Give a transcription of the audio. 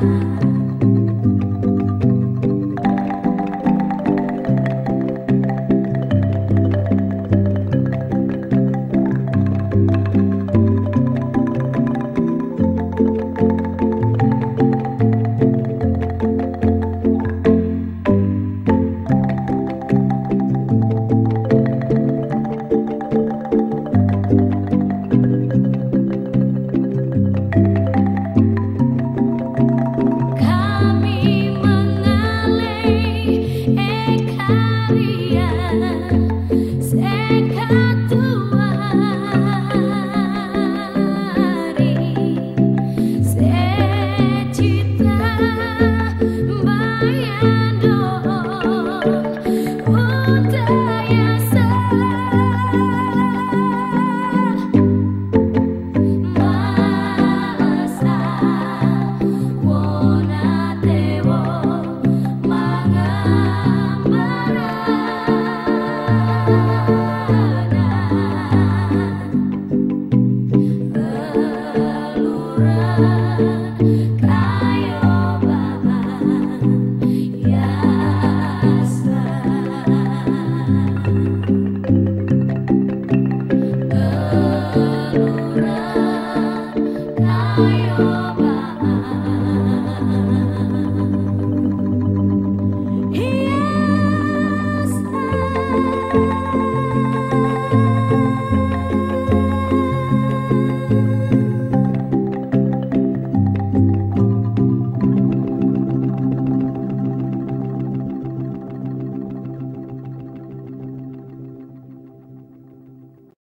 time.